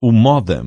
o modem